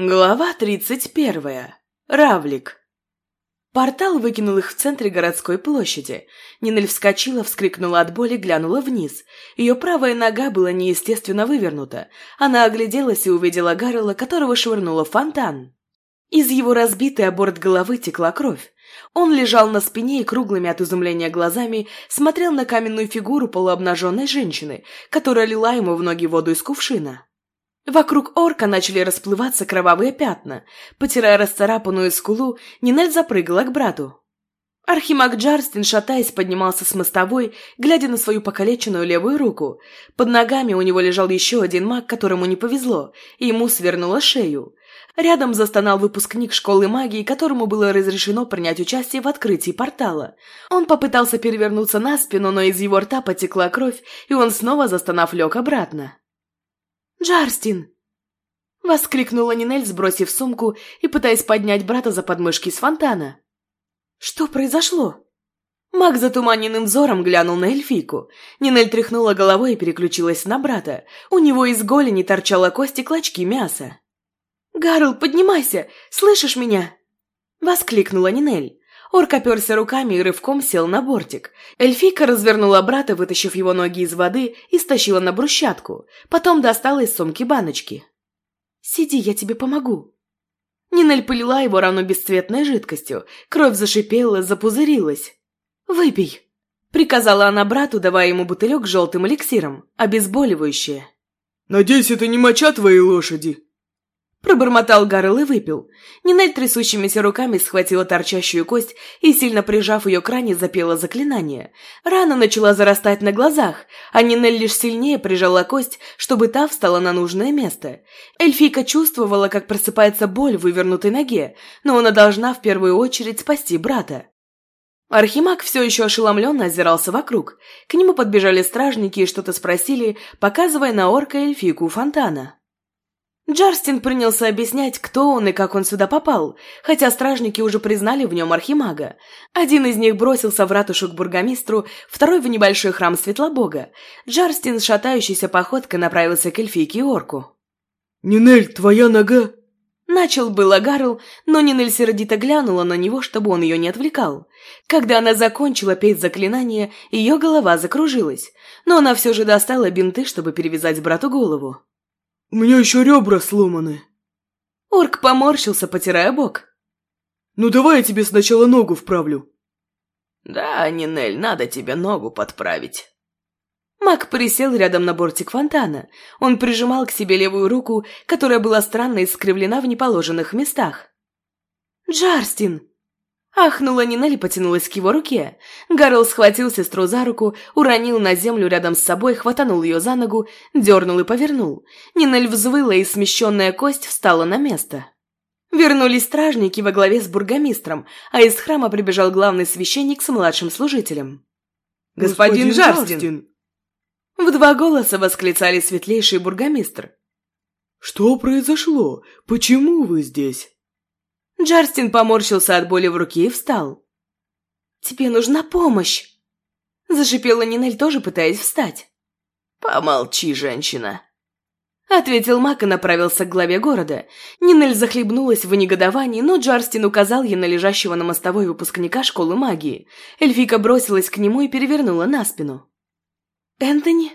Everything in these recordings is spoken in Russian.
Глава тридцать первая. Равлик. Портал выкинул их в центре городской площади. Нинель вскочила, вскрикнула от боли, глянула вниз. Ее правая нога была неестественно вывернута. Она огляделась и увидела Гаррела, которого швырнула в фонтан. Из его разбитой о борт головы текла кровь. Он лежал на спине и круглыми от изумления глазами смотрел на каменную фигуру полуобнаженной женщины, которая лила ему в ноги воду из кувшина. Вокруг орка начали расплываться кровавые пятна. Потирая расцарапанную скулу, Нинель запрыгала к брату. Архимаг Джарстин, шатаясь, поднимался с мостовой, глядя на свою покалеченную левую руку. Под ногами у него лежал еще один маг, которому не повезло, и ему свернуло шею. Рядом застонал выпускник школы магии, которому было разрешено принять участие в открытии портала. Он попытался перевернуться на спину, но из его рта потекла кровь, и он снова, застонав, лег обратно. «Джарстин!» Воскликнула Нинель, сбросив сумку и пытаясь поднять брата за подмышки с фонтана. «Что произошло?» Маг затуманенным взором глянул на эльфийку. Нинель тряхнула головой и переключилась на брата. У него из голени торчала кость и клочки мяса. «Гарл, поднимайся! Слышишь меня?» Воскликнула Нинель. Орк оперся руками и рывком сел на бортик. Эльфийка развернула брата, вытащив его ноги из воды, и стащила на брусчатку. Потом достала из сумки баночки. «Сиди, я тебе помогу». Нинель полила его рану бесцветной жидкостью. Кровь зашипела, запузырилась. «Выпей», — приказала она брату, давая ему бутылек с желтым эликсиром, обезболивающее. «Надеюсь, это не моча твоей лошади?» Пробормотал Гарл и выпил. Нинель трясущимися руками схватила торчащую кость и, сильно прижав ее к ране, запела заклинание. Рана начала зарастать на глазах, а Нинель лишь сильнее прижала кость, чтобы та встала на нужное место. Эльфийка чувствовала, как просыпается боль в вывернутой ноге, но она должна в первую очередь спасти брата. Архимаг все еще ошеломленно озирался вокруг. К нему подбежали стражники и что-то спросили, показывая на орка эльфийку фонтана. Джарстин принялся объяснять, кто он и как он сюда попал, хотя стражники уже признали в нем архимага. Один из них бросился в ратушу к бургомистру, второй в небольшой храм Светлобога. Джарстин с шатающейся походкой направился к эльфийке и орку. «Нинель, твоя нога!» Начал было Гарл, но Нинель сердито глянула на него, чтобы он ее не отвлекал. Когда она закончила петь заклинание, ее голова закружилась, но она все же достала бинты, чтобы перевязать брату голову. У меня еще ребра сломаны. Орк поморщился, потирая бок. Ну давай я тебе сначала ногу вправлю. Да, Нинель, надо тебе ногу подправить. Мак присел рядом на бортик фонтана. Он прижимал к себе левую руку, которая была странно искривлена в неположенных местах. «Джарстин!» Ахнула Нинель и потянулась к его руке. Гарл схватил сестру за руку, уронил на землю рядом с собой, хватанул ее за ногу, дернул и повернул. Нинель взвыла, и смещенная кость встала на место. Вернулись стражники во главе с бургомистром, а из храма прибежал главный священник с младшим служителем. «Господин, Господин Жарстин!» В два голоса восклицали светлейший бургомистр. «Что произошло? Почему вы здесь?» Джарстин поморщился от боли в руке и встал. «Тебе нужна помощь!» Зашипела Нинель, тоже пытаясь встать. «Помолчи, женщина!» Ответил Мак и направился к главе города. Нинель захлебнулась в негодовании, но Джарстин указал ей на лежащего на мостовой выпускника школы магии. Эльфийка бросилась к нему и перевернула на спину. «Энтони?»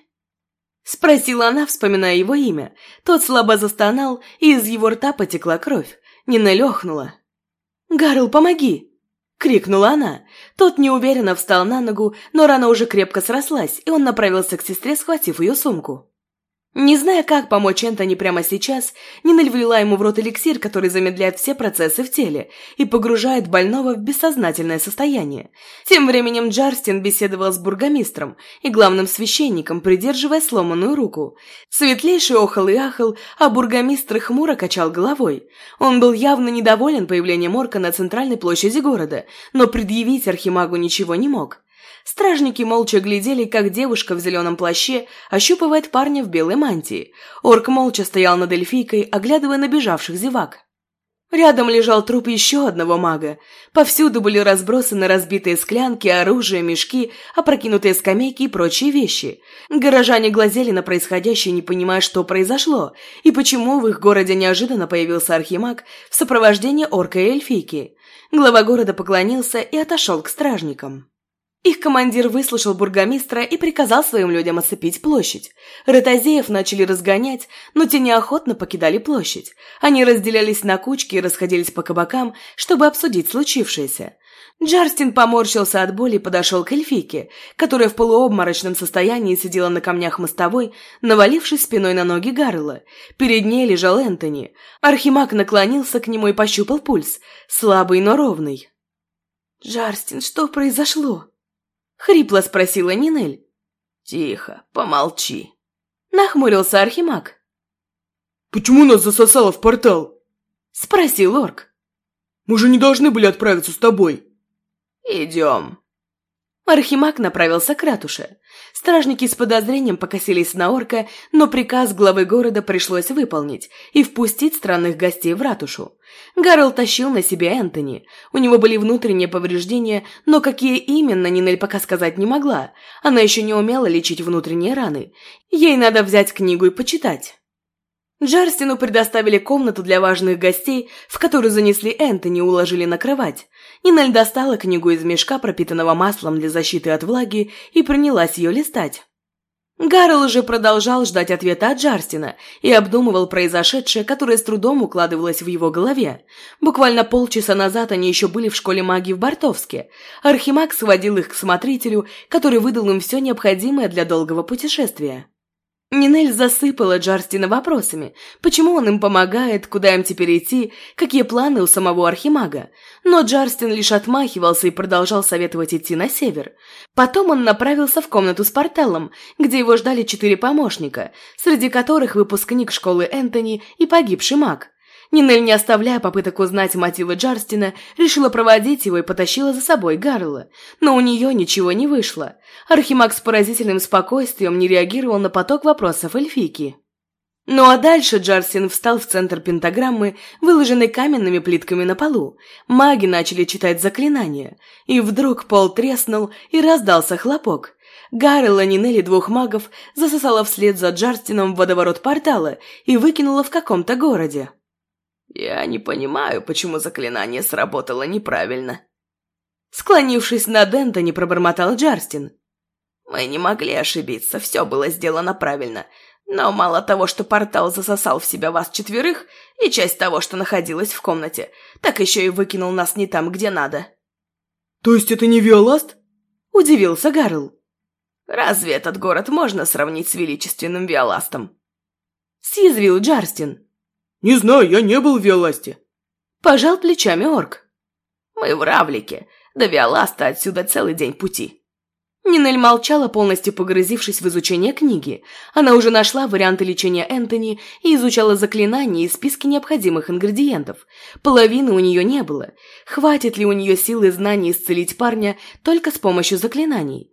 Спросила она, вспоминая его имя. Тот слабо застонал, и из его рта потекла кровь. Нина лехнула. «Гарл, помоги!» — крикнула она. Тот неуверенно встал на ногу, но рана уже крепко срослась, и он направился к сестре, схватив ее сумку. Не зная, как помочь Энтони прямо сейчас, Нинель влила ему в рот эликсир, который замедляет все процессы в теле и погружает больного в бессознательное состояние. Тем временем Джарстин беседовал с бургомистром и главным священником, придерживая сломанную руку. Светлейший охал и ахал, а бургомистр хмуро качал головой. Он был явно недоволен появлением орка на центральной площади города, но предъявить архимагу ничего не мог. Стражники молча глядели, как девушка в зеленом плаще ощупывает парня в белой мантии. Орк молча стоял над эльфийкой, оглядывая набежавших зевак. Рядом лежал труп еще одного мага. Повсюду были разбросаны разбитые склянки, оружие, мешки, опрокинутые скамейки и прочие вещи. Горожане глазели на происходящее, не понимая, что произошло, и почему в их городе неожиданно появился архимаг в сопровождении орка и эльфийки. Глава города поклонился и отошел к стражникам. Их командир выслушал бургомистра и приказал своим людям осыпить площадь. Ротозеев начали разгонять, но те неохотно покидали площадь. Они разделялись на кучки и расходились по кабакам, чтобы обсудить случившееся. Джарстин поморщился от боли и подошел к эльфийке, которая в полуобморочном состоянии сидела на камнях мостовой, навалившись спиной на ноги Гаррела. Перед ней лежал Энтони. Архимаг наклонился к нему и пощупал пульс, слабый, но ровный. «Джарстин, что произошло?» Хрипло спросила Нинель. «Тихо, помолчи», — нахмурился Архимаг. «Почему нас засосало в портал?» — спросил Орк. «Мы же не должны были отправиться с тобой». «Идем», Архимаг направился к ратуше. Стражники с подозрением покосились на орка, но приказ главы города пришлось выполнить и впустить странных гостей в ратушу. Гарл тащил на себе Энтони. У него были внутренние повреждения, но какие именно, Нинель пока сказать не могла. Она еще не умела лечить внутренние раны. Ей надо взять книгу и почитать. Джарстину предоставили комнату для важных гостей, в которую занесли Энтони и уложили на кровать. Нинель достала книгу из мешка, пропитанного маслом для защиты от влаги, и принялась ее листать. Гаррел уже продолжал ждать ответа от Джарстина и обдумывал произошедшее, которое с трудом укладывалось в его голове. Буквально полчаса назад они еще были в школе магии в Бартовске. Архимаг сводил их к смотрителю, который выдал им все необходимое для долгого путешествия. Нинель засыпала Джарстина вопросами, почему он им помогает, куда им теперь идти, какие планы у самого Архимага. Но Джарстин лишь отмахивался и продолжал советовать идти на север. Потом он направился в комнату с порталом, где его ждали четыре помощника, среди которых выпускник школы Энтони и погибший маг. Нинель, не оставляя попыток узнать мотивы Джарстина, решила проводить его и потащила за собой Гарла. Но у нее ничего не вышло. Архимаг с поразительным спокойствием не реагировал на поток вопросов эльфийки. Ну а дальше Джарстин встал в центр пентаграммы, выложенной каменными плитками на полу. Маги начали читать заклинания. И вдруг пол треснул, и раздался хлопок. Гаррелла Нинелли двух магов засосала вслед за Джарстином в водоворот портала и выкинула в каком-то городе. «Я не понимаю, почему заклинание сработало неправильно». Склонившись над Энтони, пробормотал Джарстин. «Мы не могли ошибиться, все было сделано правильно. Но мало того, что портал засосал в себя вас четверых и часть того, что находилась в комнате, так еще и выкинул нас не там, где надо». «То есть это не Виоласт?» – удивился Гарл. «Разве этот город можно сравнить с величественным Виоластом?» – съязвил Джарстин. «Не знаю, я не был в Виоласте». Пожал плечами орк. «Мы в Равлике. До Виоласта отсюда целый день пути». Нинель молчала, полностью погрузившись в изучение книги. Она уже нашла варианты лечения Энтони и изучала заклинания и списки необходимых ингредиентов. Половины у нее не было. Хватит ли у нее силы и знаний исцелить парня только с помощью заклинаний?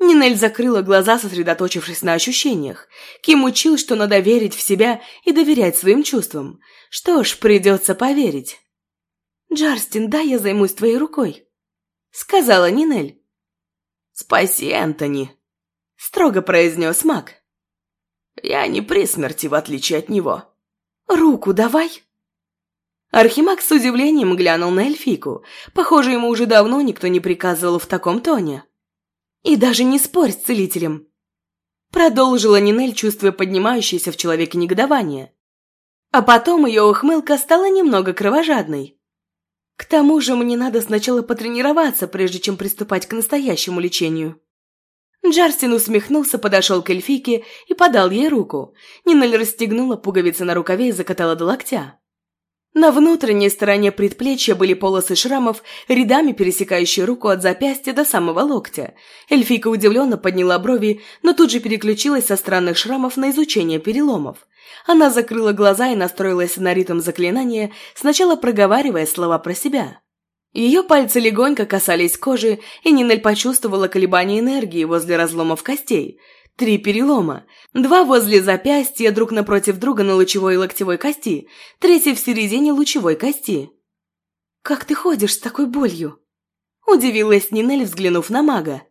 Нинель закрыла глаза, сосредоточившись на ощущениях. Ким учил, что надо верить в себя и доверять своим чувствам. Что ж, придется поверить. «Джарстин, дай я займусь твоей рукой», — сказала Нинель. «Спаси Энтони», — строго произнес маг. «Я не при смерти, в отличие от него». «Руку давай». Архимаг с удивлением глянул на эльфику. Похоже, ему уже давно никто не приказывал в таком тоне. И даже не спорь с целителем. Продолжила Нинель, чувствуя поднимающееся в человеке негодование. А потом ее ухмылка стала немного кровожадной. К тому же мне надо сначала потренироваться, прежде чем приступать к настоящему лечению. Джарстин усмехнулся, подошел к эльфийке и подал ей руку. Нинель расстегнула пуговицы на рукаве и закатала до локтя. На внутренней стороне предплечья были полосы шрамов, рядами пересекающие руку от запястья до самого локтя. Эльфийка удивленно подняла брови, но тут же переключилась со странных шрамов на изучение переломов. Она закрыла глаза и настроилась на ритм заклинания, сначала проговаривая слова про себя. Ее пальцы легонько касались кожи, и Нинель почувствовала колебание энергии возле разломов костей – Три перелома. Два возле запястья, друг напротив друга на лучевой и локтевой кости, третий в середине лучевой кости. «Как ты ходишь с такой болью?» Удивилась Нинель, взглянув на мага.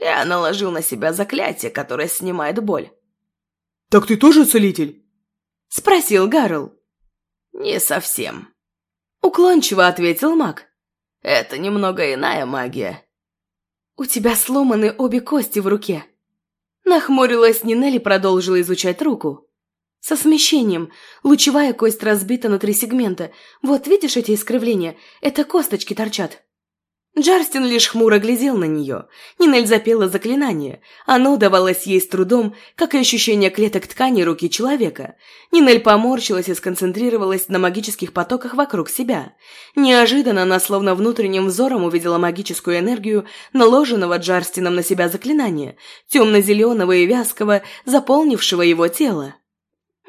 «Я наложил на себя заклятие, которое снимает боль». «Так ты тоже целитель?» Спросил Гарл. «Не совсем», — уклончиво ответил маг. «Это немного иная магия». «У тебя сломаны обе кости в руке». Нахмурилась Нинель и продолжила изучать руку. Со смещением. Лучевая кость разбита на три сегмента. Вот видишь эти искривления? Это косточки торчат. Джарстин лишь хмуро глядел на нее. Нинель запела заклинание. Оно давалось ей с трудом, как и ощущение клеток ткани руки человека. Нинель поморщилась и сконцентрировалась на магических потоках вокруг себя. Неожиданно она словно внутренним взором увидела магическую энергию, наложенного Джарстином на себя заклинания, темно-зеленого и вязкого, заполнившего его тело.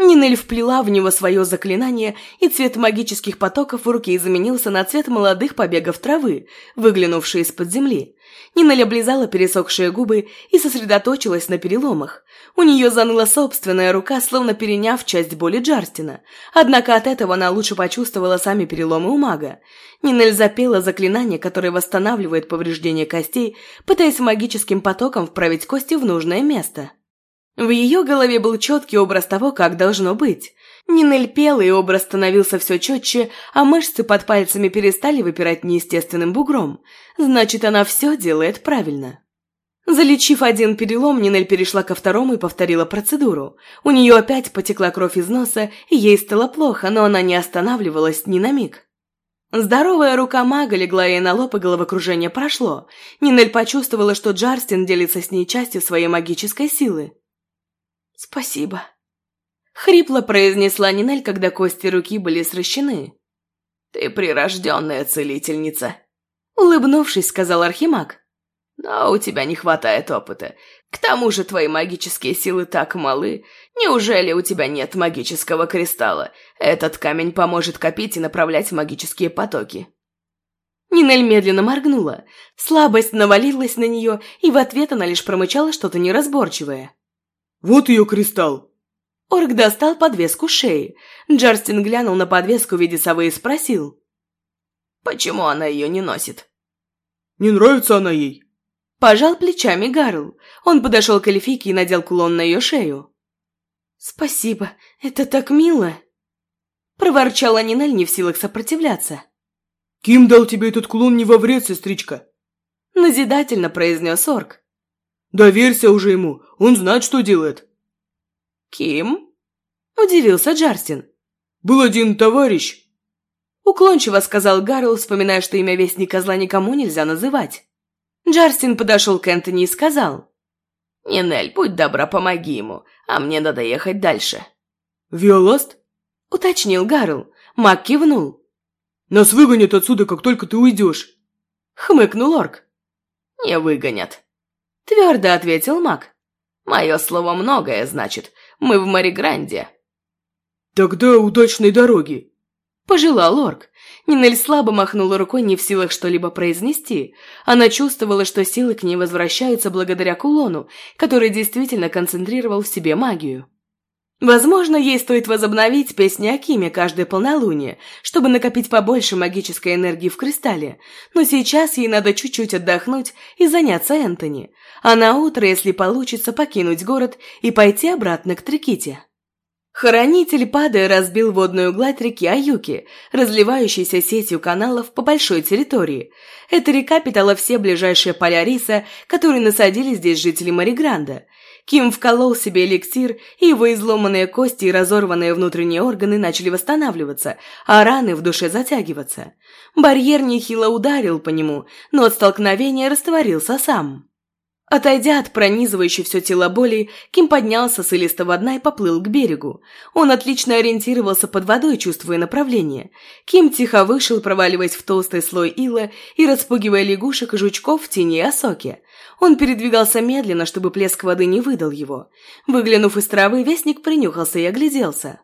Нинель вплела в него свое заклинание, и цвет магических потоков в руке изменился на цвет молодых побегов травы, выглянувшей из-под земли. Нинель облизала пересохшие губы и сосредоточилась на переломах. У нее заныла собственная рука, словно переняв часть боли Джарстина. Однако от этого она лучше почувствовала сами переломы у мага. Нинель запела заклинание, которое восстанавливает повреждения костей, пытаясь магическим потоком вправить кости в нужное место. В ее голове был четкий образ того, как должно быть. Нинель пела, и образ становился все четче, а мышцы под пальцами перестали выпирать неестественным бугром. Значит, она все делает правильно. Залечив один перелом, Нинель перешла ко второму и повторила процедуру. У нее опять потекла кровь из носа, и ей стало плохо, но она не останавливалась ни на миг. Здоровая рука мага легла ей на лоб, и головокружение прошло. Нинель почувствовала, что Джарстин делится с ней частью своей магической силы. «Спасибо», — хрипло произнесла Нинель, когда кости руки были сращены. «Ты прирожденная целительница», — улыбнувшись, сказал Архимаг. «Но у тебя не хватает опыта. К тому же твои магические силы так малы. Неужели у тебя нет магического кристалла? Этот камень поможет копить и направлять магические потоки». Нинель медленно моргнула. Слабость навалилась на нее, и в ответ она лишь промычала что-то неразборчивое. «Вот ее кристалл!» Орк достал подвеску шеи. Джарстин глянул на подвеску в виде совы и спросил. «Почему она ее не носит?» «Не нравится она ей». Пожал плечами Гарл. Он подошел к эльфийке и надел кулон на ее шею. «Спасибо, это так мило!» Проворчала Нинель, не в силах сопротивляться. «Ким дал тебе этот кулон не во вред, сестричка?» Назидательно произнес орк. Доверься уже ему, он знает, что делает. Ким? Удивился Джарстин. Был один товарищ. Уклончиво сказал Гаррел, вспоминая, что имя Вестника Зла никому нельзя называть. Джарстин подошел к Энтони и сказал. «Нинель, будь добра, помоги ему, а мне надо ехать дальше». «Виоласт?» — уточнил Гарл. Мак кивнул. «Нас выгонят отсюда, как только ты уйдешь», — хмыкнул орк. «Не выгонят», Твердо ответил маг. Мое слово многое значит. Мы в Маригранде. Тогда удачной дороги. Пожелал орк. Нинель слабо махнула рукой, не в силах что-либо произнести. Она чувствовала, что силы к ней возвращаются благодаря кулону, который действительно концентрировал в себе магию. Возможно, ей стоит возобновить песни Акиме каждое полнолуние, чтобы накопить побольше магической энергии в кристалле, но сейчас ей надо чуть-чуть отдохнуть и заняться Энтони, а на утро, если получится, покинуть город и пойти обратно к Триките. Хранитель, падая, разбил водную гладь реки Аюки, разливающейся сетью каналов по большой территории. Эта река питала все ближайшие поля риса, которые насадили здесь жители Маригранда – Ким вколол себе эликсир, и его изломанные кости и разорванные внутренние органы начали восстанавливаться, а раны в душе затягиваться. Барьер нехило ударил по нему, но от столкновения растворился сам. Отойдя от пронизывающей все тело боли, Ким поднялся с илистого дна и поплыл к берегу. Он отлично ориентировался под водой, чувствуя направление. Ким тихо вышел, проваливаясь в толстый слой ила и распугивая лягушек и жучков в тени осоки. Он передвигался медленно, чтобы плеск воды не выдал его. Выглянув из травы, вестник принюхался и огляделся.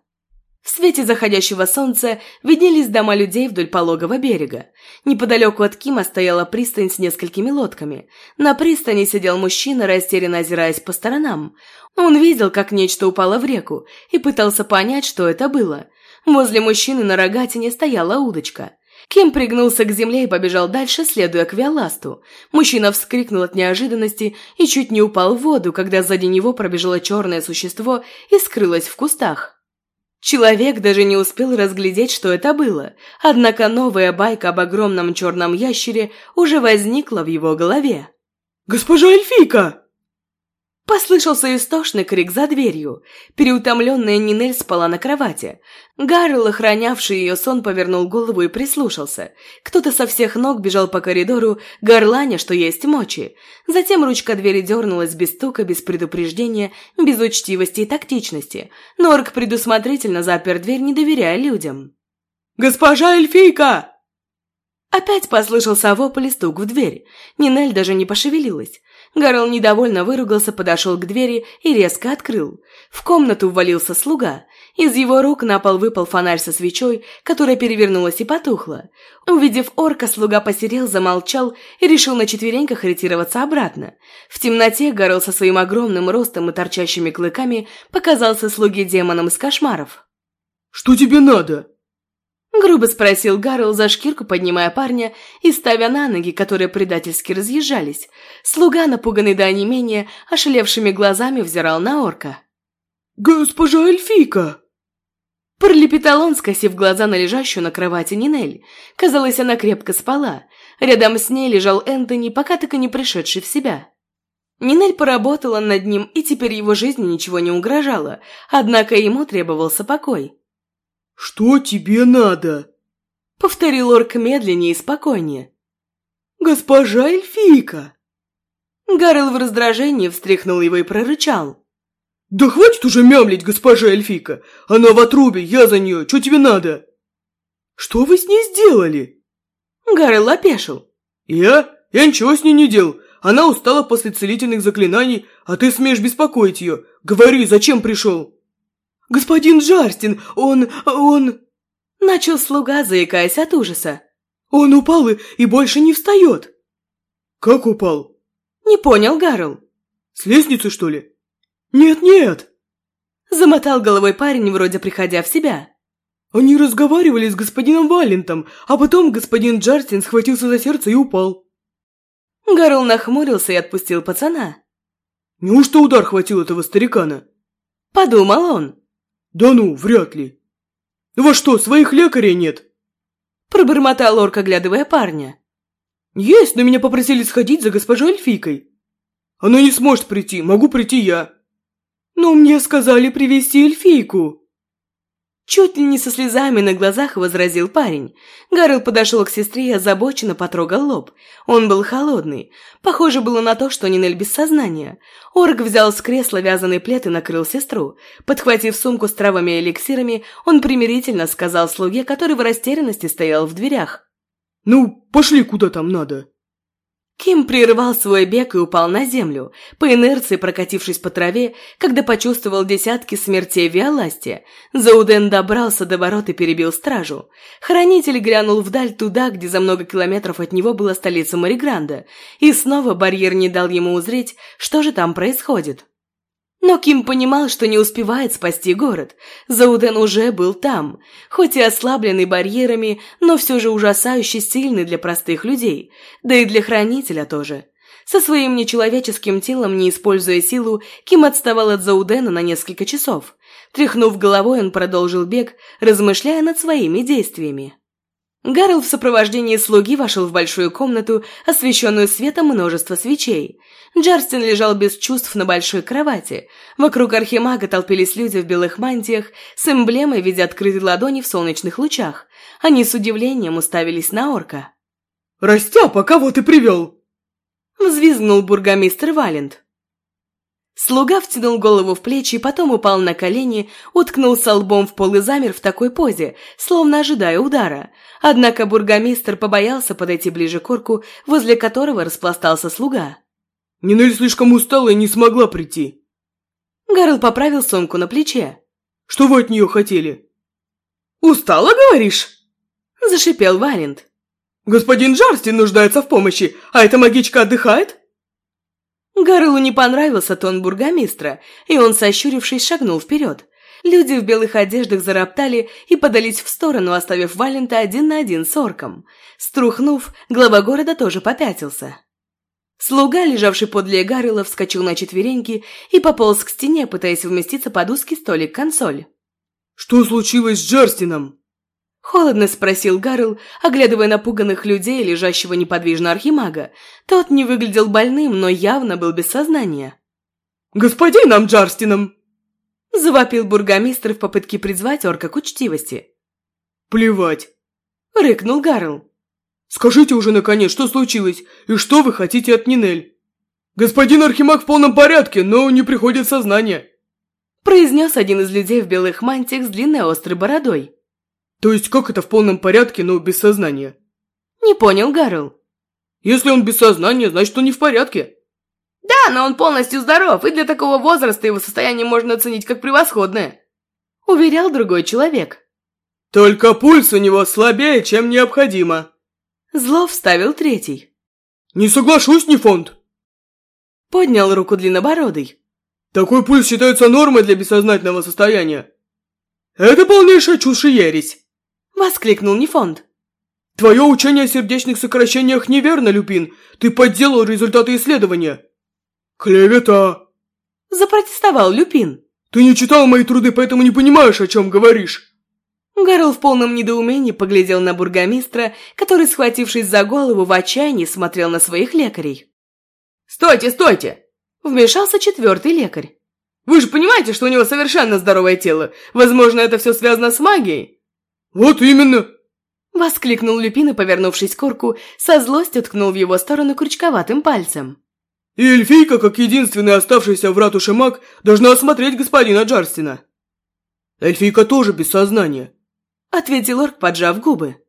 В свете заходящего солнца виднелись дома людей вдоль пологого берега. Неподалеку от Кима стояла пристань с несколькими лодками. На пристани сидел мужчина, растерянно озираясь по сторонам. Он видел, как нечто упало в реку, и пытался понять, что это было. Возле мужчины на рогатине стояла удочка. Ким пригнулся к земле и побежал дальше, следуя к Виоласту. Мужчина вскрикнул от неожиданности и чуть не упал в воду, когда сзади него пробежало черное существо и скрылось в кустах. Человек даже не успел разглядеть, что это было, однако новая байка об огромном черном ящере уже возникла в его голове. «Госпожа Эльфийка!» Послышался истошный крик за дверью. Переутомленная Нинель спала на кровати. Гаррел, охранявший ее сон, повернул голову и прислушался. Кто-то со всех ног бежал по коридору, горланя, что есть мочи. Затем ручка двери дернулась без стука, без предупреждения, без учтивости и тактичности. Норк предусмотрительно запер дверь, не доверяя людям. «Госпожа Эльфийка!» Опять послышался вопль и стук в дверь. Нинель даже не пошевелилась. Гарл недовольно выругался, подошел к двери и резко открыл. В комнату ввалился слуга. Из его рук на пол выпал фонарь со свечой, которая перевернулась и потухла. Увидев орка, слуга посерел, замолчал и решил на четвереньках ретироваться обратно. В темноте Гарл со своим огромным ростом и торчащими клыками показался слуге демоном из кошмаров. «Что тебе надо?» Грубо спросил Гарл за шкирку, поднимая парня и ставя на ноги, которые предательски разъезжались. Слуга, напуганный до онемения, ошалевшими глазами взирал на орка. «Госпожа Эльфийка!» Пролепетал он, скосив глаза на лежащую на кровати Нинель. Казалось, она крепко спала. Рядом с ней лежал Энтони, пока так и не пришедший в себя. Нинель поработала над ним, и теперь его жизни ничего не угрожало, однако ему требовался покой. «Что тебе надо?» Повторил орк медленнее и спокойнее. «Госпожа Эльфийка!» Гарл в раздражении встряхнул его и прорычал. «Да хватит уже мямлить, госпожа Эльфийка! Она в отрубе, я за нее, что тебе надо?» «Что вы с ней сделали?» Гарл опешил. «Я? Я ничего с ней не делал. Она устала после целительных заклинаний, а ты смеешь беспокоить ее. Говори, зачем пришел?» «Господин Джарстин, он... он...» Начал слуга, заикаясь от ужаса. «Он упал и, и больше не встает!» «Как упал?» Не понял Гарл. «С лестницы, что ли?» «Нет-нет!» Замотал головой парень, вроде приходя в себя. Они разговаривали с господином Валентом, а потом господин Джарстин схватился за сердце и упал. Гарл нахмурился и отпустил пацана. «Неужто удар хватил этого старикана?» Подумал он. «Да ну, вряд ли. У вас что, своих лекарей нет?» Пробормотал орк, оглядывая парня. «Есть, но меня попросили сходить за госпожой Эльфийкой. Она не сможет прийти, могу прийти я». «Но мне сказали привести эльфийку». Чуть ли не со слезами на глазах возразил парень. Гарл подошел к сестре и озабоченно потрогал лоб. Он был холодный. Похоже было на то, что Нинель без сознания. Орг взял с кресла вязаный плед и накрыл сестру. Подхватив сумку с травами и эликсирами, он примирительно сказал слуге, который в растерянности стоял в дверях. «Ну, пошли куда там надо». Ким прервал свой бег и упал на землю, по инерции прокатившись по траве, когда почувствовал десятки смертей в Виоласте. Зауден добрался до ворот и перебил стражу. Хранитель глянул вдаль туда, где за много километров от него была столица Маригранда, и снова барьер не дал ему узреть, что же там происходит. Но Ким понимал, что не успевает спасти город. Зауден уже был там, хоть и ослабленный барьерами, но все же ужасающе сильный для простых людей, да и для хранителя тоже. Со своим нечеловеческим телом, не используя силу, Ким отставал от Заудена на несколько часов. Тряхнув головой, он продолжил бег, размышляя над своими действиями. Гарл в сопровождении слуги вошел в большую комнату, освещенную светом множества свечей. Джарстин лежал без чувств на большой кровати. Вокруг архимага толпились люди в белых мантиях с эмблемой в виде открытой ладони в солнечных лучах. Они с удивлением уставились на орка. «Растяпа, кого ты привел?» Взвизгнул бургомистр Валент. Слуга втянул голову в плечи, потом упал на колени, уткнулся лбом в пол и замер в такой позе, словно ожидая удара. Однако бургомистр побоялся подойти ближе к орку, возле которого распластался слуга. «Нинель слишком устала и не смогла прийти». Гарл поправил сумку на плече. «Что вы от нее хотели?» «Устала, говоришь?» – зашипел Валент. «Господин Джарстин нуждается в помощи, а эта магичка отдыхает?» Гарылу не понравился тон бургомистра, и он, сощурившись, шагнул вперед. Люди в белых одеждах зароптали и подались в сторону, оставив Валента один на один с орком. Струхнув, глава города тоже попятился. Слуга, лежавший подле Гаррела, вскочил на четвереньки и пополз к стене, пытаясь вместиться под узкий столик-консоль. «Что случилось с Джарстином?» Холодно спросил Гарл, оглядывая напуганных людей, лежащего неподвижно архимага. Тот не выглядел больным, но явно был без сознания. «Господином Джарстином!» Завопил бургомистр в попытке призвать орка к учтивости. «Плевать!» — рыкнул Гарл. «Скажите уже, наконец, что случилось, и что вы хотите от Нинель?» «Господин Архимаг в полном порядке, но не приходит в сознание!» Произнес один из людей в белых мантиях с длинной острой бородой. То есть как это в полном порядке, но без сознания? Не понял Гарл. Если он без сознания, значит он не в порядке. Да, но он полностью здоров, и для такого возраста его состояние можно оценить как превосходное. Уверял другой человек. Только пульс у него слабее, чем необходимо. Зло вставил третий. Не соглашусь, не фонд. Поднял руку длиннобородый. Такой пульс считается нормой для бессознательного состояния. Это полнейшая чушь и ересь. – воскликнул Нефонд. «Твое учение о сердечных сокращениях неверно, Люпин. Ты подделал результаты исследования». «Клевета!» – запротестовал Люпин. «Ты не читал мои труды, поэтому не понимаешь, о чем говоришь». Гарл в полном недоумении поглядел на бургомистра, который, схватившись за голову, в отчаянии смотрел на своих лекарей. «Стойте, стойте!» – вмешался четвертый лекарь. «Вы же понимаете, что у него совершенно здоровое тело. Возможно, это все связано с магией?» «Вот именно!» Воскликнул Люпин и, повернувшись к орку, со злостью ткнул в его сторону крючковатым пальцем. «И эльфийка, как единственный оставшийся в ратуше маг, должна осмотреть господина Джарстина». «Эльфийка тоже без сознания», — ответил орк, поджав губы.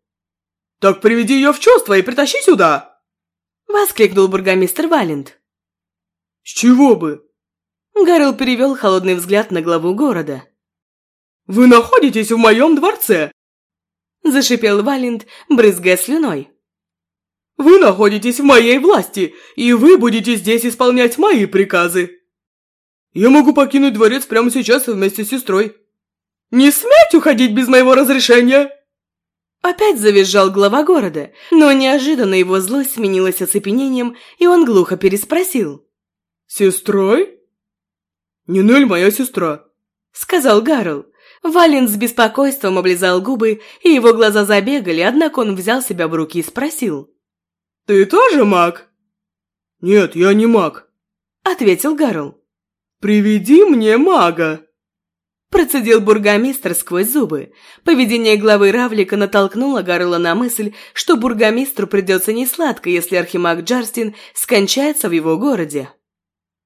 «Так приведи ее в чувство и притащи сюда!» — воскликнул бургомистр Валент. «С чего бы?» Гарл перевел холодный взгляд на главу города. «Вы находитесь в моем дворце!» Зашипел Валент, брызгая слюной. «Вы находитесь в моей власти, и вы будете здесь исполнять мои приказы. Я могу покинуть дворец прямо сейчас вместе с сестрой. Не сметь уходить без моего разрешения!» Опять завизжал глава города, но неожиданно его злость сменилась оцепенением, и он глухо переспросил. «Сестрой?» «Нинель моя сестра», — сказал Гарл. Вален с беспокойством облизал губы, и его глаза забегали, однако он взял себя в руки и спросил. «Ты тоже маг?» «Нет, я не маг», — ответил Гарл. «Приведи мне мага!» Процедил бургомистр сквозь зубы. Поведение главы Равлика натолкнуло Гарла на мысль, что бургомистру придется несладко, если архимаг Джарстин скончается в его городе.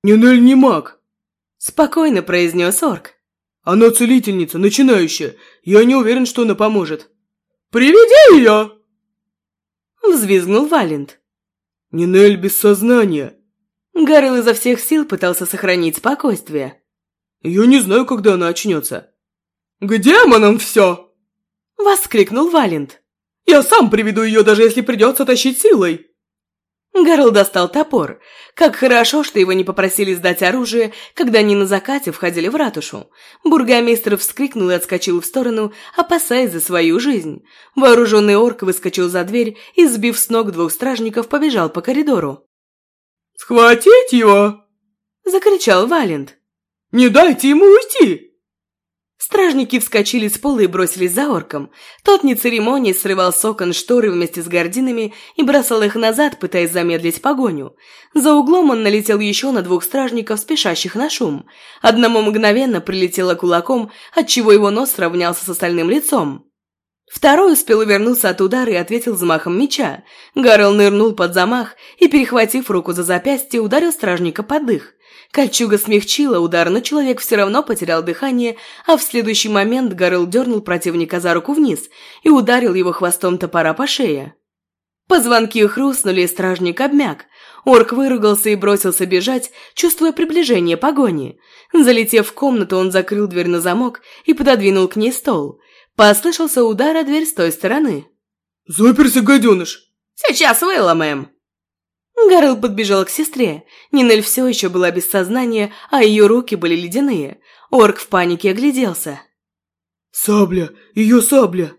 «Нинель не маг», — спокойно произнес орк. Она целительница, начинающая. Я не уверен, что она поможет. Приведи ее!» Взвизгнул Валент. Нинель без сознания. Гарл изо всех сил пытался сохранить спокойствие. Я не знаю, когда она очнется. «К демонам все!» Воскликнул Валент. «Я сам приведу ее, даже если придется тащить силой!» Гарл достал топор. Как хорошо, что его не попросили сдать оружие, когда они на закате входили в ратушу. Бургомистр вскрикнул и отскочил в сторону, опасаясь за свою жизнь. Вооруженный орк выскочил за дверь и, сбив с ног двух стражников, побежал по коридору. «Схватить его!» – закричал Валент. «Не дайте ему уйти!» Стражники вскочили с пола и бросились за орком. Тот, не церемония, срывал с окон шторы вместе с гординами и бросал их назад, пытаясь замедлить погоню. За углом он налетел еще на двух стражников, спешащих на шум. Одному мгновенно прилетело кулаком, отчего его нос сравнялся с остальным лицом. Второй успел увернуться от удара и ответил замахом меча. Гарл нырнул под замах и, перехватив руку за запястье, ударил стражника под дых. Кольчуга смягчила удар, но человек все равно потерял дыхание, а в следующий момент Гарл дернул противника за руку вниз и ударил его хвостом топора по шее. Позвонки хрустнули, и стражник обмяк. Орк выругался и бросился бежать, чувствуя приближение погони. Залетев в комнату, он закрыл дверь на замок и пододвинул к ней стол. Послышался удар о дверь с той стороны. «Заперся, гаденыш!» «Сейчас выломаем!» Гарл подбежал к сестре. Нинель все еще была без сознания, а ее руки были ледяные. Орк в панике огляделся. «Сабля! Ее сабля!»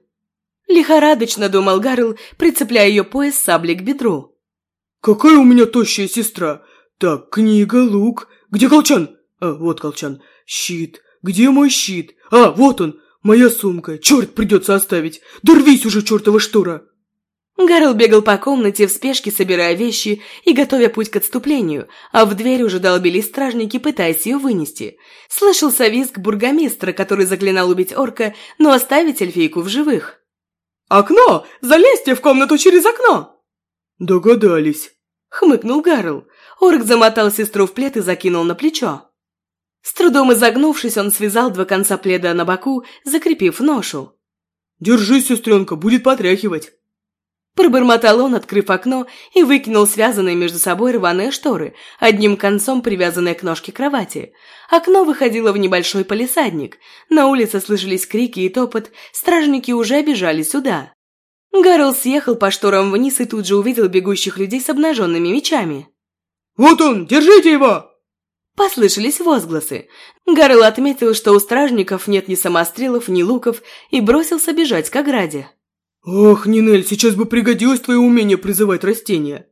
Лихорадочно думал Гарл, прицепляя ее пояс сабли к бедру. «Какая у меня тощая сестра! Так, книга, лук. Где колчан? А, вот колчан. Щит. Где мой щит? А, вот он! Моя сумка. Черт, придется оставить. Да рвись уже, чертова штора!» Гарл бегал по комнате в спешке, собирая вещи и готовя путь к отступлению, а в дверь уже долбились стражники, пытаясь ее вынести. Слышался визг бургомистра, который заклинал убить орка, но оставить эльфийку в живых. «Окно! Залезьте в комнату через окно!» «Догадались», — хмыкнул Гарл. Орк замотал сестру в плед и закинул на плечо. С трудом изогнувшись, он связал два конца пледа на боку, закрепив ношу. «Держись, сестренка, будет потряхивать!» Пробормотал он, открыв окно, и выкинул связанные между собой рваные шторы, одним концом привязанные к ножке кровати. Окно выходило в небольшой полисадник. На улице слышались крики и топот, стражники уже бежали сюда. Гарл съехал по шторам вниз и тут же увидел бегущих людей с обнаженными мечами. «Вот он! Держите его!» Послышались возгласы. Гарл отметил, что у стражников нет ни самострелов, ни луков, и бросился бежать к ограде. «Ох, Нинель, сейчас бы пригодилось твое умение призывать растения!»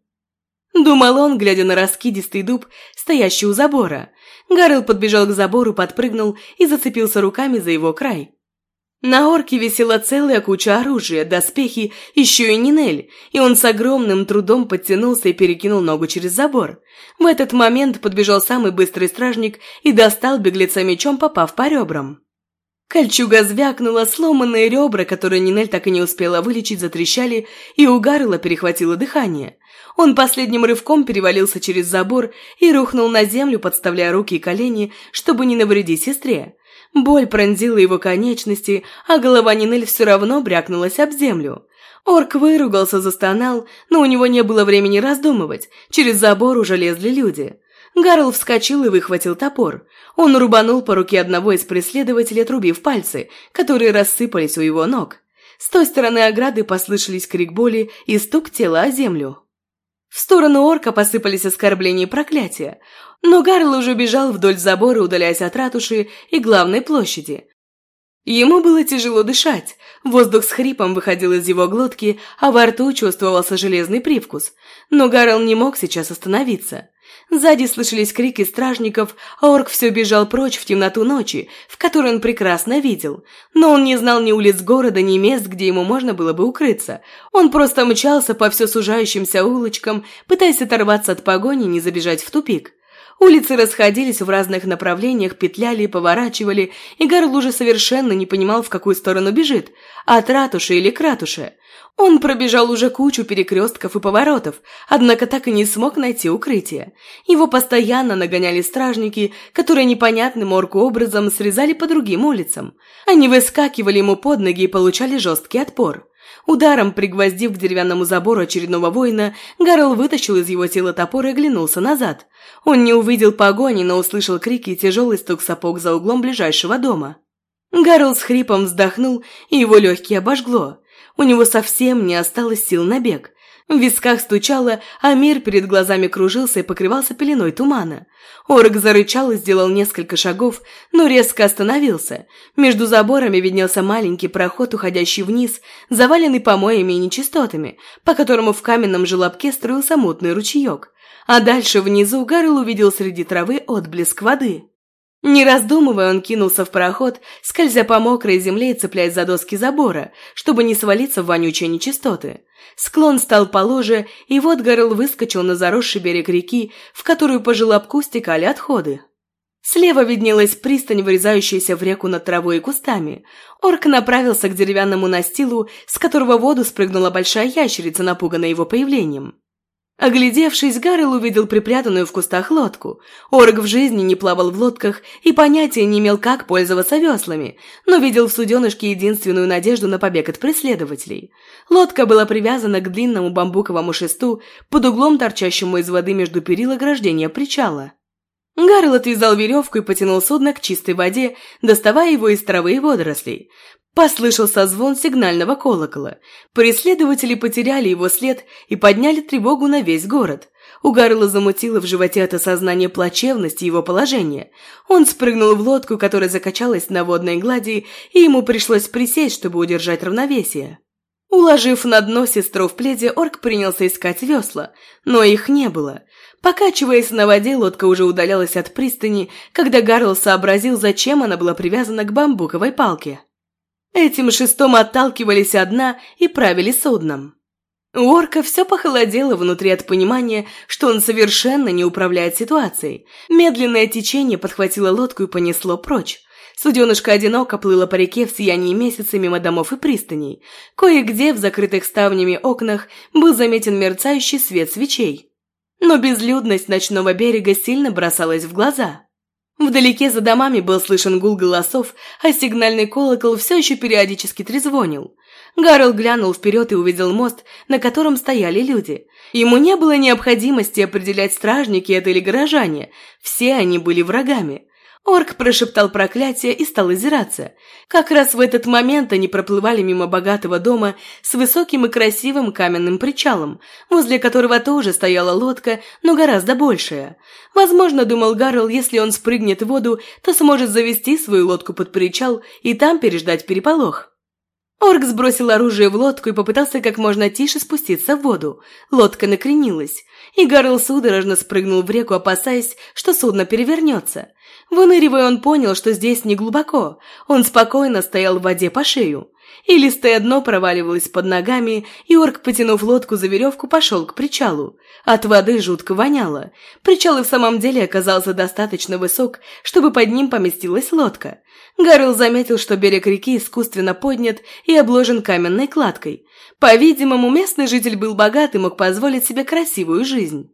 Думал он, глядя на раскидистый дуб, стоящий у забора. Гарл подбежал к забору, подпрыгнул и зацепился руками за его край. На орке висела целая куча оружия, доспехи, еще и Нинель, и он с огромным трудом подтянулся и перекинул ногу через забор. В этот момент подбежал самый быстрый стражник и достал беглеца мечом, попав по ребрам. Кольчуга звякнула, сломанные ребра, которые Нинель так и не успела вылечить, затрещали, и у Гаррела перехватило дыхание. Он последним рывком перевалился через забор и рухнул на землю, подставляя руки и колени, чтобы не навредить сестре. Боль пронзила его конечности, а голова Нинель все равно брякнулась об землю. Орк выругался, застонал, но у него не было времени раздумывать. Через забор уже лезли люди. Гарл вскочил и выхватил топор. Он рубанул по руке одного из преследователей, отрубив пальцы, которые рассыпались у его ног. С той стороны ограды послышались крик боли и стук тела о землю. В сторону орка посыпались оскорбления и проклятия, но Гарл уже бежал вдоль забора, удаляясь от ратуши и главной площади. Ему было тяжело дышать, воздух с хрипом выходил из его глотки, а во рту чувствовался железный привкус. Но Гарл не мог сейчас остановиться. Сзади слышались крики стражников, а орк все бежал прочь в темноту ночи, в которой он прекрасно видел. Но он не знал ни улиц города, ни мест, где ему можно было бы укрыться. Он просто мчался по все сужающимся улочкам, пытаясь оторваться от погони и не забежать в тупик. Улицы расходились в разных направлениях, петляли, поворачивали, и Гарл уже совершенно не понимал, в какую сторону бежит – от ратуши или к ратуше. Он пробежал уже кучу перекрестков и поворотов, однако так и не смог найти укрытие. Его постоянно нагоняли стражники, которые непонятным орку образом срезали по другим улицам. Они выскакивали ему под ноги и получали жесткий отпор. Ударом пригвоздив к деревянному забору очередного воина, Гарл вытащил из его тела топор и оглянулся назад. Он не увидел погони, но услышал крики и тяжелый стук сапог за углом ближайшего дома. Гарл с хрипом вздохнул, и его легкие обожгло. У него совсем не осталось сил на бег. В висках стучало, а мир перед глазами кружился и покрывался пеленой тумана. Орок зарычал и сделал несколько шагов, но резко остановился. Между заборами виднелся маленький проход, уходящий вниз, заваленный помоями и нечистотами, по которому в каменном желобке строился мутный ручеек. А дальше внизу Гарл увидел среди травы отблеск воды. Не раздумывая, он кинулся в проход, скользя по мокрой земле и цепляясь за доски забора, чтобы не свалиться в вонючие нечистоты. Склон стал положе, и вот Гарл выскочил на заросший берег реки, в которую по желобку стекали отходы. Слева виднелась пристань, вырезающаяся в реку над травой и кустами. Орк направился к деревянному настилу, с которого воду спрыгнула большая ящерица, напуганная его появлением. Оглядевшись, Гаррел увидел припрятанную в кустах лодку. Орг в жизни не плавал в лодках и понятия не имел, как пользоваться веслами, но видел в суденышке единственную надежду на побег от преследователей. Лодка была привязана к длинному бамбуковому шесту под углом, торчащему из воды между перил ограждения причала. Гаррел отвязал веревку и потянул судно к чистой воде, доставая его из травы и водорослей. Послышался звон сигнального колокола. Преследователи потеряли его след и подняли тревогу на весь город. У Гарла замутило в животе от осознания плачевности его положения. Он спрыгнул в лодку, которая закачалась на водной глади, и ему пришлось присесть, чтобы удержать равновесие. Уложив на дно сестру в пледе, орк принялся искать весла, но их не было. Покачиваясь на воде, лодка уже удалялась от пристани, когда Гарл сообразил, зачем она была привязана к бамбуковой палке. Этим шестом отталкивались одна и правили судном. У орка все похолодело внутри от понимания, что он совершенно не управляет ситуацией. Медленное течение подхватило лодку и понесло прочь. Суденышко одиноко плыло по реке в сиянии месяца мимо домов и пристаней. Кое-где в закрытых ставнями окнах был заметен мерцающий свет свечей. Но безлюдность ночного берега сильно бросалась в глаза. Вдалеке за домами был слышен гул голосов, а сигнальный колокол все еще периодически трезвонил. Гарл глянул вперед и увидел мост, на котором стояли люди. Ему не было необходимости определять, стражники это или горожане. Все они были врагами. Орк прошептал проклятие и стал озираться. Как раз в этот момент они проплывали мимо богатого дома с высоким и красивым каменным причалом, возле которого тоже стояла лодка, но гораздо большая. Возможно, думал Гарл, если он спрыгнет в воду, то сможет завести свою лодку под причал и там переждать переполох. Орк сбросил оружие в лодку и попытался как можно тише спуститься в воду. Лодка накренилась, и Гарл судорожно спрыгнул в реку, опасаясь, что судно перевернется. Выныривая, он понял, что здесь не глубоко. Он спокойно стоял в воде по шею. И листое дно проваливалось под ногами, и орк, потянув лодку за веревку, пошел к причалу. От воды жутко воняло. Причал и в самом деле оказался достаточно высок, чтобы под ним поместилась лодка. Гарл заметил, что берег реки искусственно поднят и обложен каменной кладкой. По-видимому, местный житель был богат и мог позволить себе красивую жизнь.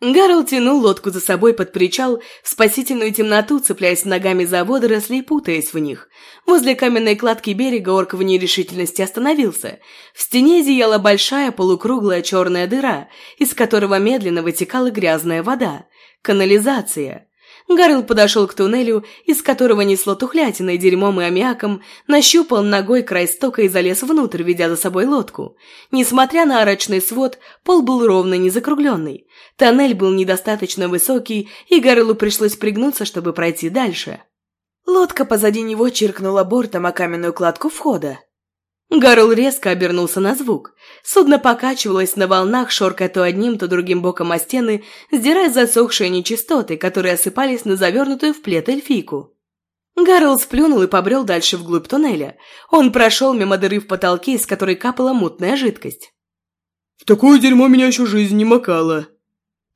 Гарл тянул лодку за собой под причал в спасительную темноту, цепляясь ногами за водоросли и путаясь в них. Возле каменной кладки берега орк в нерешительности остановился. В стене зияла большая полукруглая черная дыра, из которого медленно вытекала грязная вода. Канализация. Гарл подошел к туннелю, из которого несло тухлятиной, дерьмом и аммиаком, нащупал ногой край стока и залез внутрь, ведя за собой лодку. Несмотря на арочный свод, пол был ровный, не закругленный. Тоннель был недостаточно высокий, и Гарлу пришлось пригнуться, чтобы пройти дальше. Лодка позади него чиркнула бортом о каменную кладку входа. Гарл резко обернулся на звук. Судно покачивалось на волнах, шоркая то одним, то другим боком о стены, сдирая засохшие нечистоты, которые осыпались на завернутую в плед эльфийку. Гарл сплюнул и побрел дальше вглубь туннеля. Он прошел мимо дыры в потолке, из которой капала мутная жидкость. «В такое дерьмо меня еще жизнь не макала!»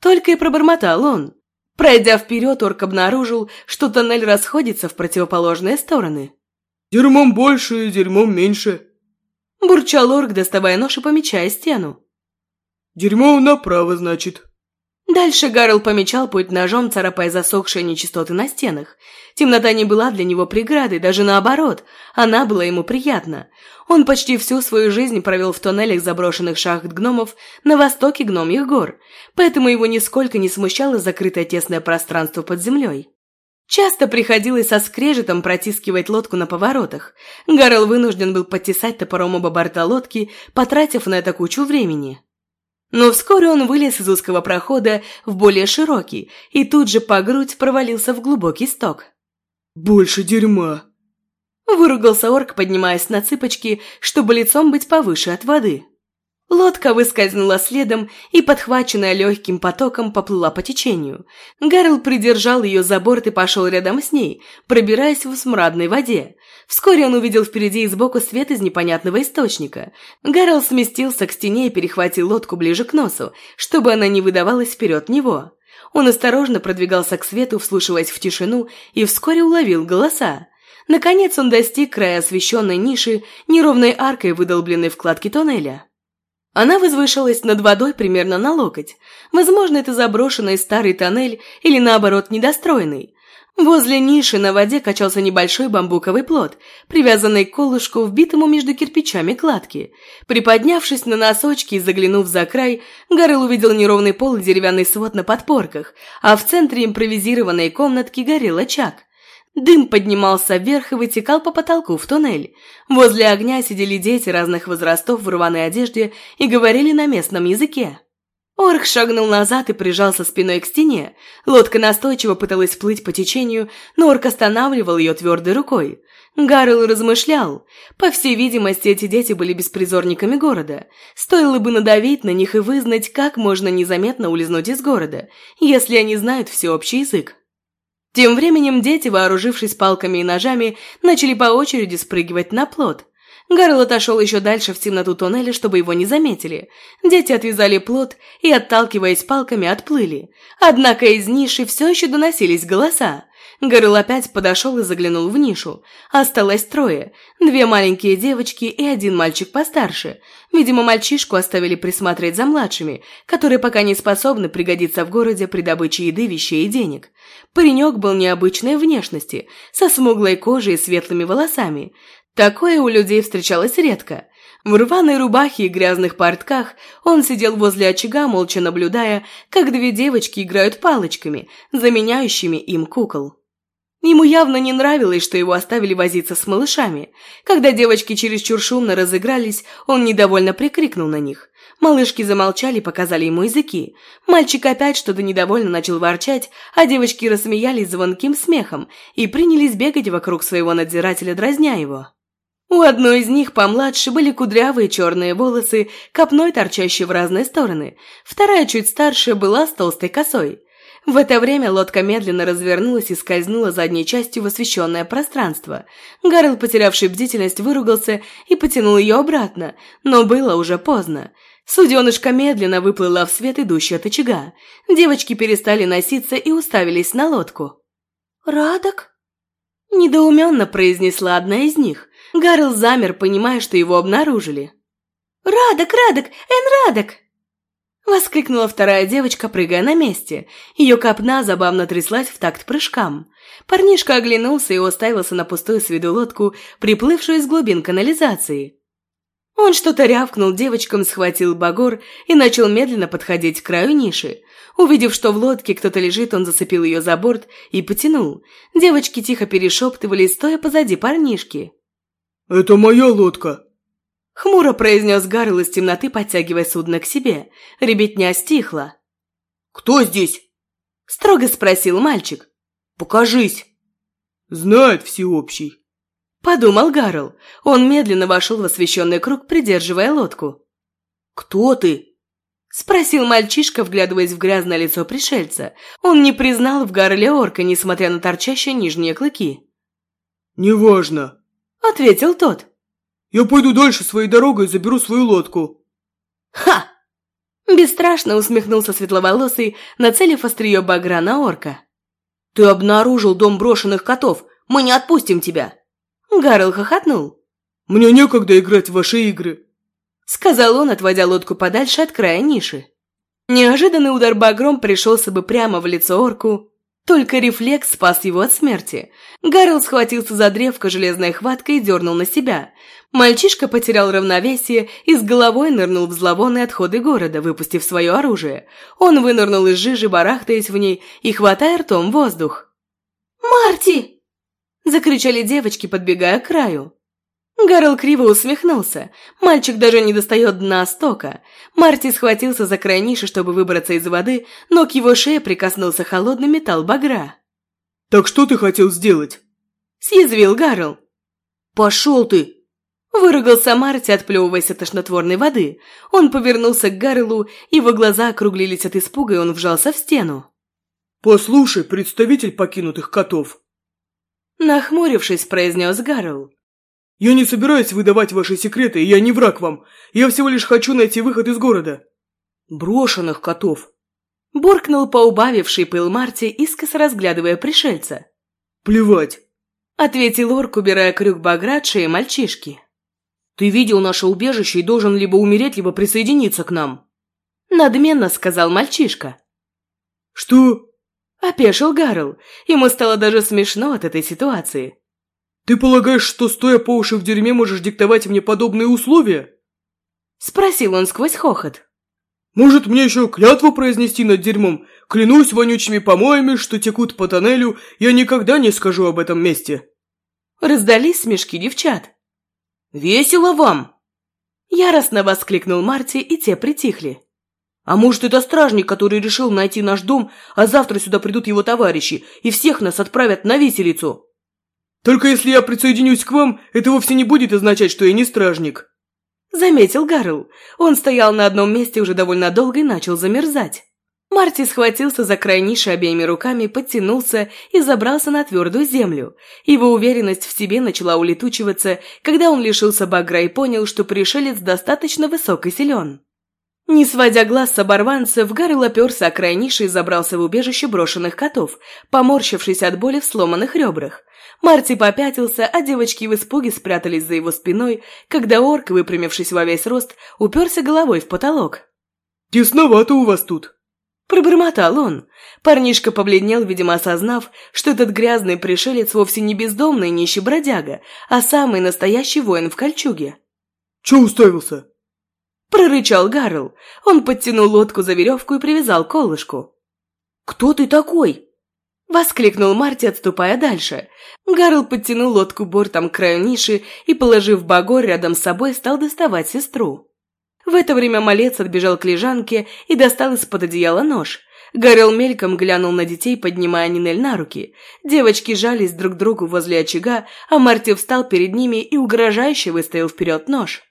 Только и пробормотал он. Пройдя вперед, орк обнаружил, что тоннель расходится в противоположные стороны. «Дерьмом больше, дерьмом меньше», Бурчал орк, доставая нож и помечая стену. «Дерьмо направо, значит». Дальше Гарл помечал путь ножом, царапая засохшие нечистоты на стенах. Темнота не была для него преградой, даже наоборот, она была ему приятна. Он почти всю свою жизнь провел в тоннелях заброшенных шахт гномов на востоке гномьих гор, поэтому его нисколько не смущало закрытое тесное пространство под землей. Часто приходилось со скрежетом протискивать лодку на поворотах. Гарл вынужден был подтесать топором оба борта лодки, потратив на это кучу времени. Но вскоре он вылез из узкого прохода в более широкий и тут же по грудь провалился в глубокий сток. «Больше дерьма!» Выругался орк, поднимаясь на цыпочки, чтобы лицом быть повыше от воды. Лодка выскользнула следом и, подхваченная легким потоком, поплыла по течению. Гарл придержал ее за борт и пошел рядом с ней, пробираясь в смрадной воде. Вскоре он увидел впереди и сбоку свет из непонятного источника. Гарл сместился к стене и перехватил лодку ближе к носу, чтобы она не выдавалась вперед него. Он осторожно продвигался к свету, вслушиваясь в тишину, и вскоре уловил голоса. Наконец он достиг края освещенной ниши, неровной аркой, выдолбленной в кладке тоннеля. Она возвышалась над водой примерно на локоть. Возможно, это заброшенный старый тоннель или, наоборот, недостроенный. Возле ниши на воде качался небольшой бамбуковый плот, привязанный к колышку, вбитому между кирпичами кладки. Приподнявшись на носочки и заглянув за край, Гарл увидел неровный пол и деревянный свод на подпорках, а в центре импровизированной комнатки горел очаг. Дым поднимался вверх и вытекал по потолку в туннель. Возле огня сидели дети разных возрастов в рваной одежде и говорили на местном языке. Орк шагнул назад и прижался спиной к стене. Лодка настойчиво пыталась плыть по течению, но орк останавливал ее твердой рукой. Гаррел размышлял. По всей видимости, эти дети были беспризорниками города. Стоило бы надавить на них и вызнать, как можно незаметно улизнуть из города, если они знают всеобщий язык. Тем временем дети, вооружившись палками и ножами, начали по очереди спрыгивать на плот. Гарл отошел еще дальше в темноту туннеля, чтобы его не заметили. Дети отвязали плот и, отталкиваясь палками, отплыли. Однако из ниши все еще доносились голоса. Гарл опять подошел и заглянул в нишу. Осталось трое. Две маленькие девочки и один мальчик постарше. Видимо, мальчишку оставили присматривать за младшими, которые пока не способны пригодиться в городе при добыче еды, вещей и денег. Паренек был необычной внешности, со смуглой кожей и светлыми волосами. Такое у людей встречалось редко. В рваной рубахе и грязных портках он сидел возле очага, молча наблюдая, как две девочки играют палочками, заменяющими им кукол. Ему явно не нравилось, что его оставили возиться с малышами. Когда девочки чересчур шумно разыгрались, он недовольно прикрикнул на них. Малышки замолчали показали ему языки. Мальчик опять что-то недовольно начал ворчать, а девочки рассмеялись звонким смехом и принялись бегать вокруг своего надзирателя, дразня его. У одной из них помладше были кудрявые черные волосы, копной торчащие в разные стороны. Вторая, чуть старше, была с толстой косой. В это время лодка медленно развернулась и скользнула задней частью в освещенное пространство. Гарл, потерявший бдительность, выругался и потянул ее обратно, но было уже поздно. Суденышко медленно выплыла в свет, идущий от очага. Девочки перестали носиться и уставились на лодку. «Радок?» Недоуменно произнесла одна из них. Гарл замер, понимая, что его обнаружили. «Радок, Радок, Эн Радок!» Воскликнула вторая девочка, прыгая на месте. Ее копна забавно тряслась в такт прыжкам. Парнишка оглянулся и уставился на пустую с виду лодку, приплывшую из глубин канализации. Он что-то рявкнул девочкам, схватил багор и начал медленно подходить к краю ниши. Увидев, что в лодке кто-то лежит, он зацепил ее за борт и потянул. Девочки тихо перешептывались, стоя позади парнишки. «Это моя лодка», Хмуро произнес Гарл из темноты, подтягивая судно к себе. Ребятня стихла. «Кто здесь?» Строго спросил мальчик. «Покажись!» «Знает всеобщий!» Подумал Гарл. Он медленно вошел в освещенный круг, придерживая лодку. «Кто ты?» Спросил мальчишка, вглядываясь в грязное лицо пришельца. Он не признал в Гарле орка, несмотря на торчащие нижние клыки. «Неважно», — ответил тот. Я пойду дальше своей дорогой и заберу свою лодку». «Ха!» Бесстрашно усмехнулся светловолосый, нацелив острие багра на орка. «Ты обнаружил дом брошенных котов. Мы не отпустим тебя!» Гарл хохотнул. «Мне некогда играть в ваши игры», — сказал он, отводя лодку подальше от края ниши. Неожиданный удар багром пришелся бы прямо в лицо орку, только рефлекс спас его от смерти. Гарл схватился за древко железной хваткой и дернул на себя. Мальчишка потерял равновесие и с головой нырнул в зловонные отходы города, выпустив свое оружие. Он вынырнул из жижи, барахтаясь в ней и хватая ртом воздух. «Марти!» – закричали девочки, подбегая к краю. Гарл криво усмехнулся. Мальчик даже не достает дна стока. Марти схватился за край ниши, чтобы выбраться из воды, но к его шее прикоснулся холодный металл багра. «Так что ты хотел сделать?» – съязвил Гарл. «Пошел ты!» Выругался Марти, отплевываясь от тошнотворной воды. Он повернулся к Гаррелу, его глаза округлились от испуга, и он вжался в стену. «Послушай, представитель покинутых котов!» Нахмурившись, произнес Гаррел. «Я не собираюсь выдавать ваши секреты, я не враг вам. Я всего лишь хочу найти выход из города». «Брошенных котов!» Буркнул поубавивший пыл Марти, искоса разглядывая пришельца. «Плевать!» Ответил орк, убирая крюк багра и мальчишки. Ты видел наше убежище и должен либо умереть, либо присоединиться к нам. Надменно сказал мальчишка. Что? Опешил Гарл. Ему стало даже смешно от этой ситуации. Ты полагаешь, что стоя по уши в дерьме можешь диктовать мне подобные условия? Спросил он сквозь хохот. Может, мне еще клятву произнести над дерьмом? Клянусь вонючими помоями, что текут по тоннелю, я никогда не скажу об этом месте. Раздались смешки девчат. «Весело вам!» Яростно воскликнул Марти, и те притихли. «А может, это стражник, который решил найти наш дом, а завтра сюда придут его товарищи и всех нас отправят на виселицу?» «Только если я присоединюсь к вам, это вовсе не будет означать, что я не стражник», Заметил Гарл. Он стоял на одном месте уже довольно долго и начал замерзать. Марти схватился за край ниши обеими руками, подтянулся и забрался на твердую землю. Его уверенность в себе начала улетучиваться, когда он лишился багра и понял, что пришелец достаточно высок и силен. Не сводя глаз с оборванцев, Гарри оперся о край ниши и забрался в убежище брошенных котов, поморщившись от боли в сломанных ребрах. Марти попятился, а девочки в испуге спрятались за его спиной, когда орк, выпрямившись во весь рост, уперся головой в потолок. «Тесновато у вас тут!» Пробормотал он. Парнишка побледнел, видимо, осознав, что этот грязный пришелец вовсе не бездомный нищий бродяга, а самый настоящий воин в кольчуге. «Че уставился?» Прорычал Гарл. Он подтянул лодку за веревку и привязал колышку. «Кто ты такой?» Воскликнул Марти, отступая дальше. Гарл подтянул лодку бортом к краю ниши и, положив багор рядом с собой, стал доставать сестру. В это время малец отбежал к лежанке и достал из-под одеяла нож. Гарел мельком глянул на детей, поднимая Нинель на руки. Девочки жались друг к другу возле очага, а Марти встал перед ними и угрожающе выставил вперед нож.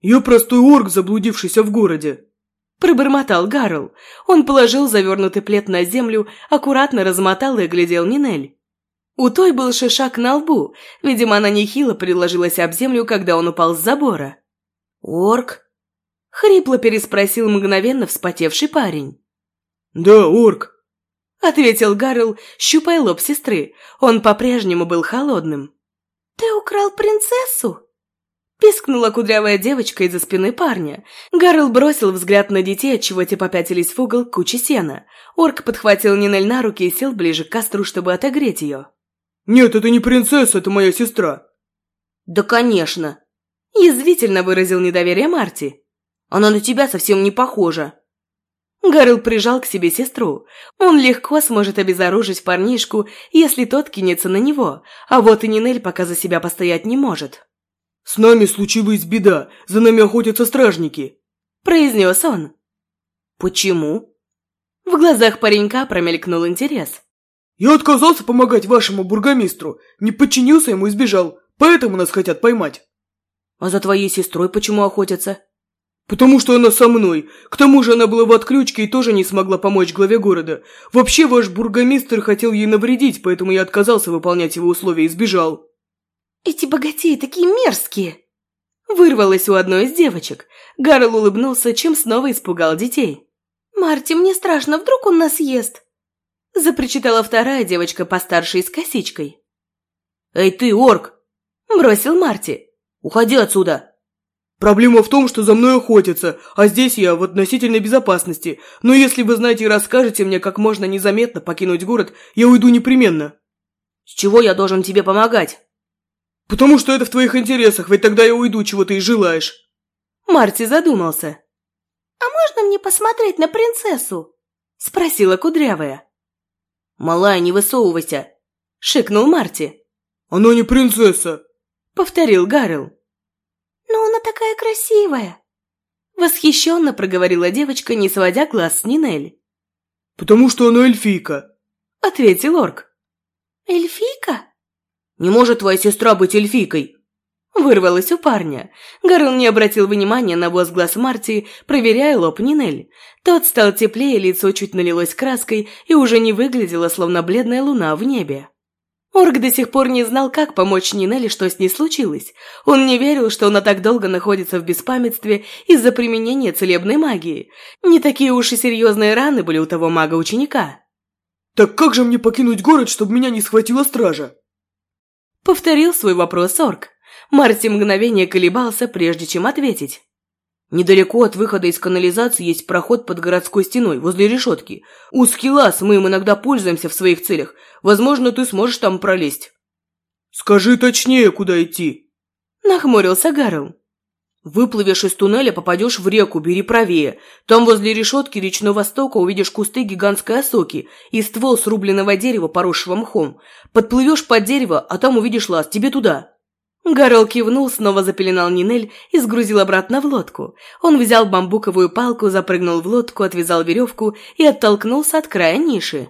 «Я простой орк, заблудившийся в городе», Пробормотал Гарл. Он положил завернутый плед на землю, аккуратно размотал и оглядел Нинель. У той был шишак на лбу. Видимо, она нехило приложилась об землю, когда он упал с забора. «Орк?» — хрипло переспросил мгновенно вспотевший парень. «Да, орк», — ответил Гарл, щупая лоб сестры. Он по-прежнему был холодным. «Ты украл принцессу?» Пискнула кудрявая девочка из-за спины парня. Гарл бросил взгляд на детей, отчего те попятились в угол кучи сена. Орк подхватил Нинель на руки и сел ближе к костру, чтобы отогреть ее. «Нет, это не принцесса, это моя сестра». «Да, конечно!» Язвительно выразил недоверие Марти. «Она на тебя совсем не похожа». Гарл прижал к себе сестру. Он легко сможет обезоружить парнишку, если тот кинется на него, а вот и Нинель пока за себя постоять не может. «С нами случилась беда, за нами охотятся стражники», – произнес он. «Почему?» В глазах паренька промелькнул интерес. «Я отказался помогать вашему бургомистру, не подчинился ему и сбежал, поэтому нас хотят поймать». «А за твоей сестрой почему охотятся?» «Потому что она со мной. К тому же она была в отключке и тоже не смогла помочь главе города. Вообще ваш бургомистр хотел ей навредить, поэтому я отказался выполнять его условия и сбежал». «Эти богатеи такие мерзкие!» Вырвалось у одной из девочек. Гарл улыбнулся, чем снова испугал детей. «Марти, мне страшно, вдруг он нас ест?» Запричитала вторая девочка постарше и с косичкой. «Эй ты, орк!» Бросил Марти. «Уходи отсюда!» «Проблема в том, что за мной охотятся, а здесь я в относительной безопасности. Но если вы знаете и расскажете мне, как можно незаметно покинуть город, я уйду непременно». «С чего я должен тебе помогать?» «Потому что это в твоих интересах, ведь тогда я уйду, чего ты и желаешь». Марти задумался. «А можно мне посмотреть на принцессу?» Спросила Кудрявая. «Малая, не высовывайся!» Шикнул Марти. «Она не принцесса!» Повторил Гарл. «Но она такая красивая!» Восхищенно проговорила девочка, не сводя глаз с Нинель. «Потому что она эльфийка!» Ответил орк. «Эльфийка?» Не может твоя сестра быть эльфийкой!» Вырвалось у парня. Гарон не обратил внимания на возглас Марти, проверяя лоб Нинель. Тот стал теплее, лицо чуть налилось краской и уже не выглядело, словно бледная луна в небе. Орк до сих пор не знал, как помочь Нинелли, что с ней случилось. Он не верил, что она так долго находится в беспамятстве из-за применения целебной магии. Не такие уж и серьезные раны были у того мага-ученика. «Так как же мне покинуть город, чтобы меня не схватила стража?» Повторил свой вопрос Орк. Марти мгновение колебался, прежде чем ответить. Недалеко от выхода из канализации есть проход под городской стеной, возле решетки. Узкий лаз, мы им иногда пользуемся в своих целях. Возможно, ты сможешь там пролезть. Скажи точнее, куда идти. Нахмурился Гарл. Выплывешь из туннеля, попадешь в реку, бери правее. Там возле решетки речного стока увидишь кусты гигантской осоки и ствол срубленного дерева, поросшего мхом. Подплывешь под дерево, а там увидишь лаз, тебе туда». Гарол кивнул, снова запеленал Нинель и сгрузил обратно в лодку. Он взял бамбуковую палку, запрыгнул в лодку, отвязал веревку и оттолкнулся от края ниши.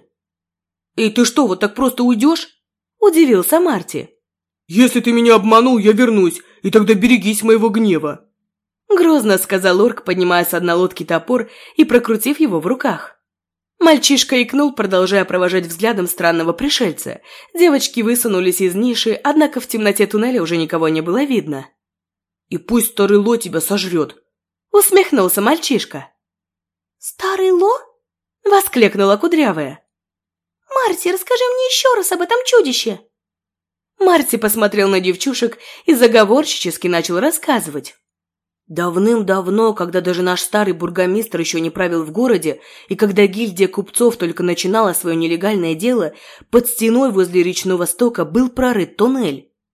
«Эй, ты что, вот так просто уйдешь?» – удивился Марти. «Если ты меня обманул, я вернусь, и тогда берегись моего гнева». Грозно сказал орк, поднимая с одной лодки топор и прокрутив его в руках. Мальчишка икнул, продолжая провожать взглядом странного пришельца. Девочки высунулись из ниши, однако в темноте туннеля уже никого не было видно. «И пусть старый Ло тебя сожрет!» Усмехнулся мальчишка. «Старый Ло?» Воскликнула кудрявая. «Марти, расскажи мне еще раз об этом чудище!» Марти посмотрел на девчушек и заговорщически начал рассказывать. Давным-давно, когда даже наш старый бургомистр еще не правил в городе, и когда гильдия купцов только начинала свое нелегальное дело, под стеной возле речного стока был прорыт туннель.